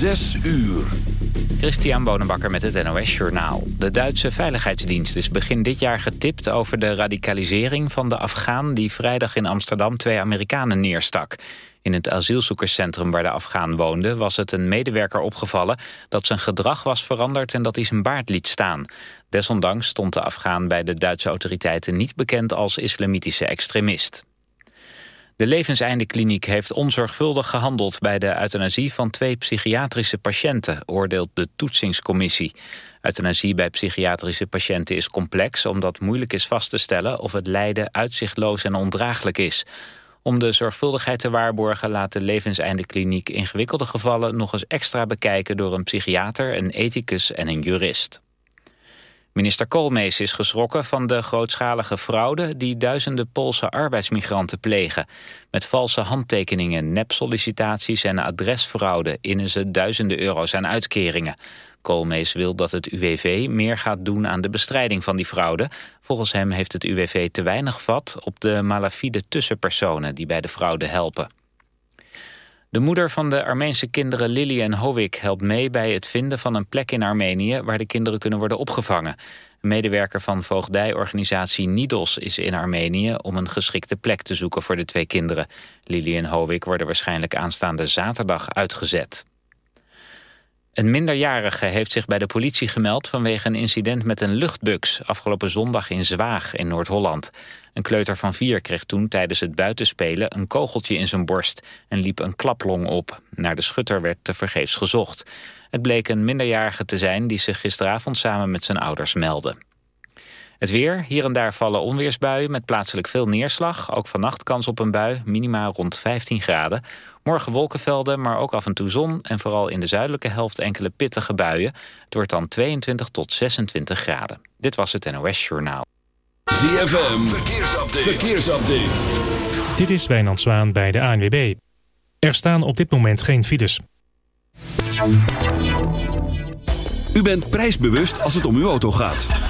Zes uur. Christian Bonenbakker met het NOS Journaal. De Duitse Veiligheidsdienst is begin dit jaar getipt over de radicalisering van de Afghaan... die vrijdag in Amsterdam twee Amerikanen neerstak. In het asielzoekerscentrum waar de Afghaan woonde... was het een medewerker opgevallen dat zijn gedrag was veranderd... en dat hij zijn baard liet staan. Desondanks stond de Afghaan bij de Duitse autoriteiten niet bekend als islamitische extremist. De levenseindekliniek heeft onzorgvuldig gehandeld... bij de euthanasie van twee psychiatrische patiënten... oordeelt de toetsingscommissie. Euthanasie bij psychiatrische patiënten is complex... omdat moeilijk is vast te stellen of het lijden uitzichtloos en ondraaglijk is. Om de zorgvuldigheid te waarborgen laat de levenseindekliniek... ingewikkelde gevallen nog eens extra bekijken... door een psychiater, een ethicus en een jurist. Minister Koolmees is geschrokken van de grootschalige fraude... die duizenden Poolse arbeidsmigranten plegen. Met valse handtekeningen, nepsollicitaties en adresfraude... innen ze duizenden euro's aan uitkeringen. Koolmees wil dat het UWV meer gaat doen aan de bestrijding van die fraude. Volgens hem heeft het UWV te weinig vat op de malafide tussenpersonen... die bij de fraude helpen. De moeder van de Armeense kinderen Lily en Hovik helpt mee bij het vinden van een plek in Armenië waar de kinderen kunnen worden opgevangen. Een medewerker van voogdijorganisatie Nidos is in Armenië om een geschikte plek te zoeken voor de twee kinderen. Lily en Hovik worden waarschijnlijk aanstaande zaterdag uitgezet. Een minderjarige heeft zich bij de politie gemeld vanwege een incident met een luchtbux afgelopen zondag in Zwaag in Noord-Holland. Een kleuter van vier kreeg toen tijdens het buitenspelen een kogeltje in zijn borst en liep een klaplong op. Naar de schutter werd tevergeefs gezocht. Het bleek een minderjarige te zijn die zich gisteravond samen met zijn ouders meldde. Het weer, hier en daar vallen onweersbuien met plaatselijk veel neerslag. Ook vannacht kans op een bui, minimaal rond 15 graden. Morgen wolkenvelden, maar ook af en toe zon... en vooral in de zuidelijke helft enkele pittige buien. Het wordt dan 22 tot 26 graden. Dit was het NOS Journaal. ZFM, verkeersupdate. verkeersupdate. Dit is Wijnand Zwaan bij de ANWB. Er staan op dit moment geen files. U bent prijsbewust als het om uw auto gaat.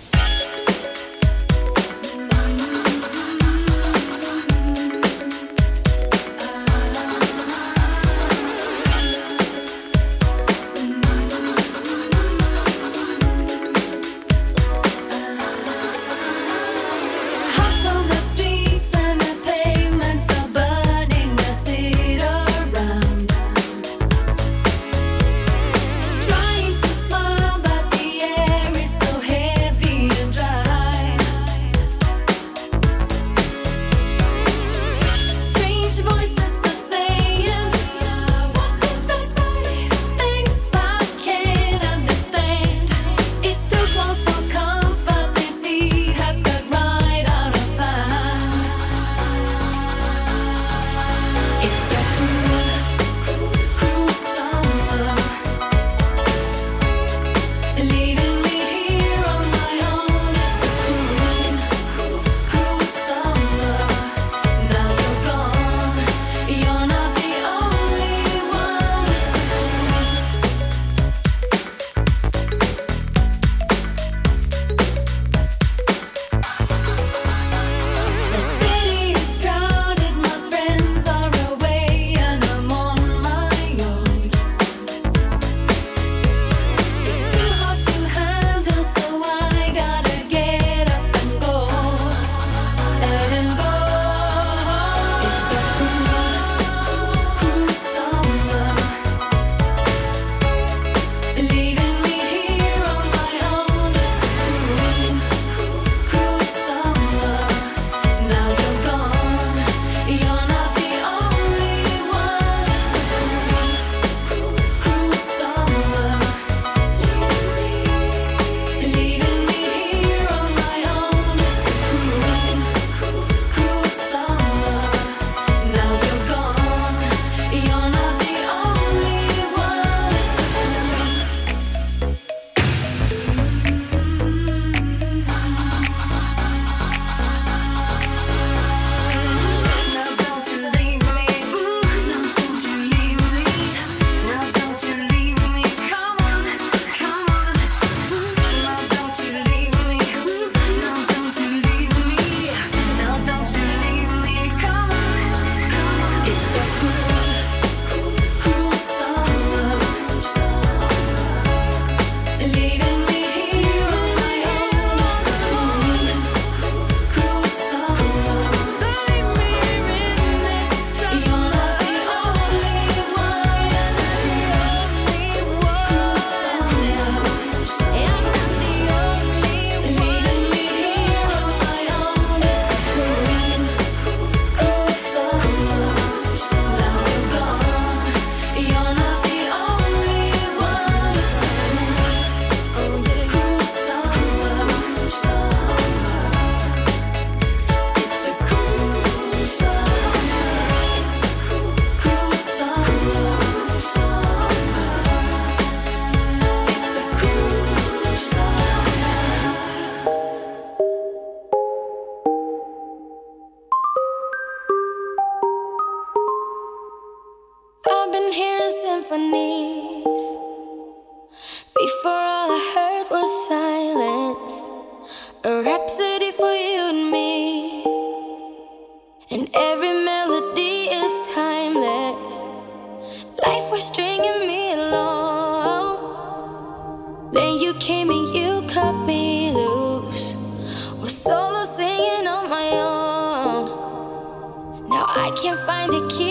I can't find a key.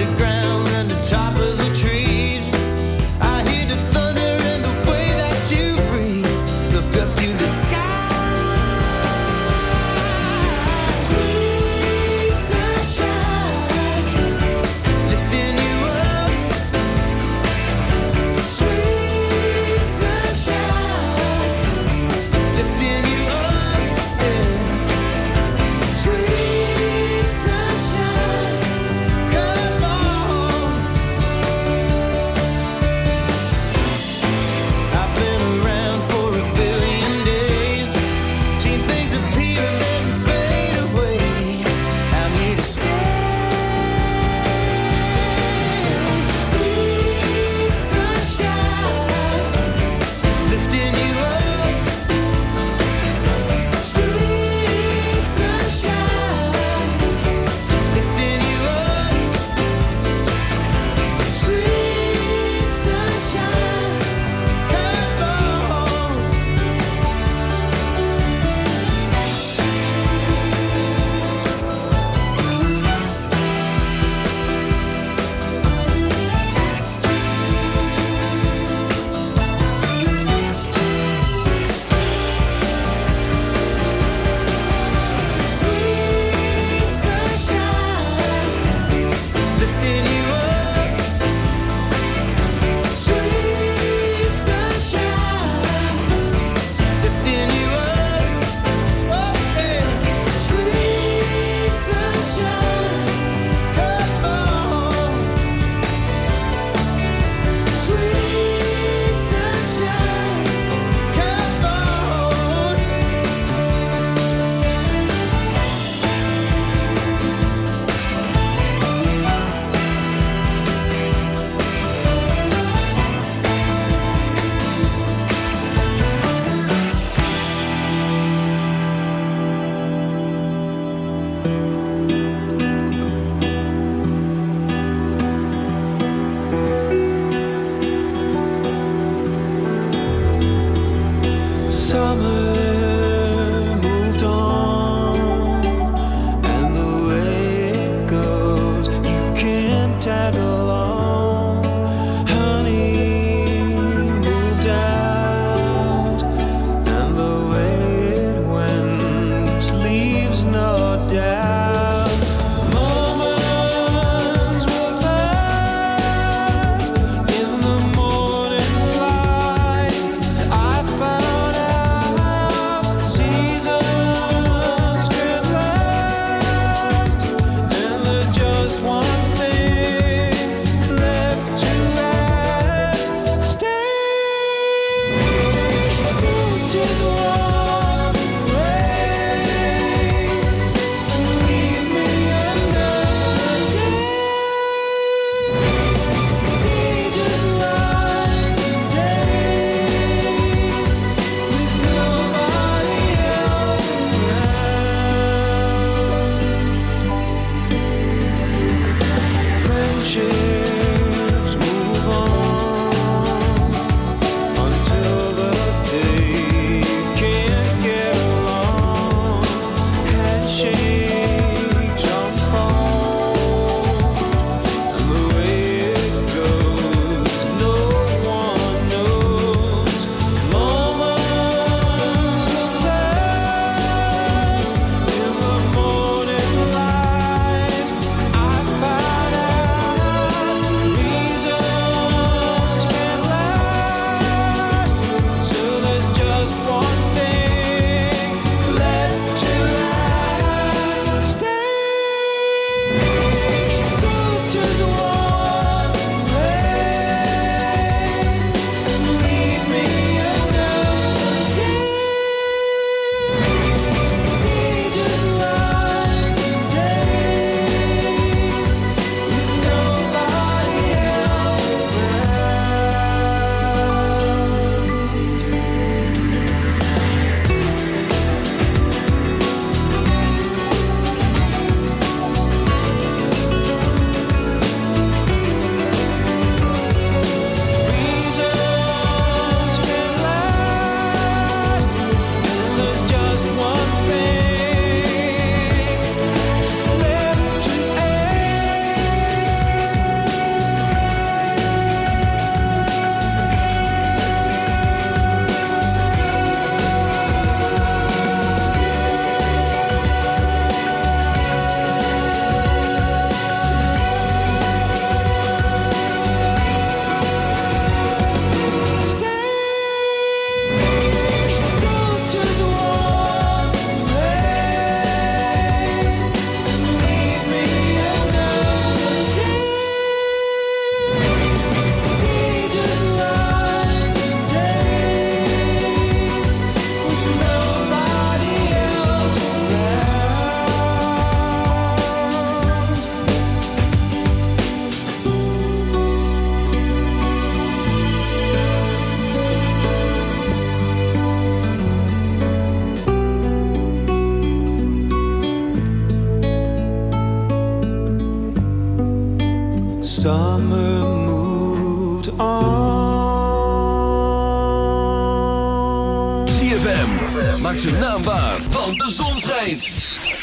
Instagram.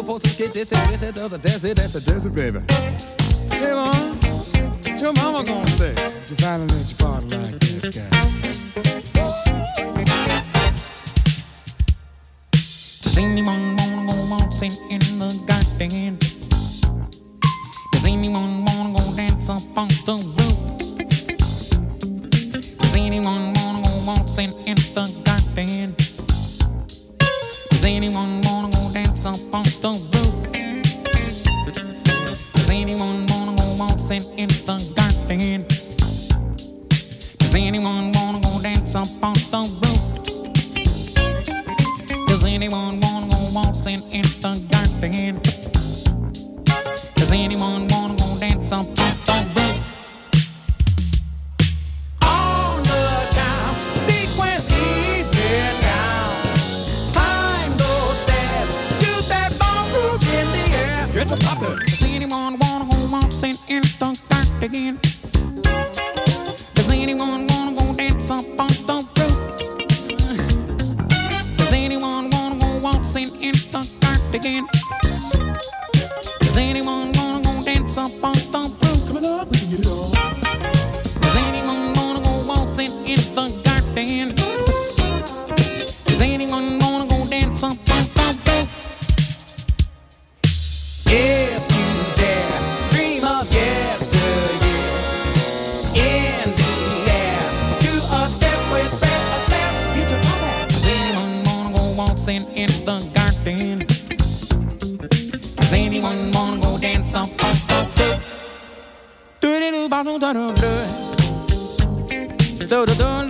no folks to get it, take it, the dance that's a dance baby. Hey, mom, what your mama gonna say? She finally let you party like this guy. Does anyone wanna go waltzing in the garden? Does anyone wanna go dance up on the roof? Does anyone wanna go waltzing in the garden? Does anyone wanna go dance up on same waltzing in the garden? Does anyone wanna go dance up on the roof? Do-do-do-ba-do-da-do-do. So do do do do